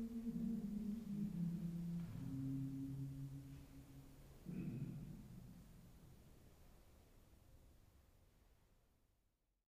Mm-hmm.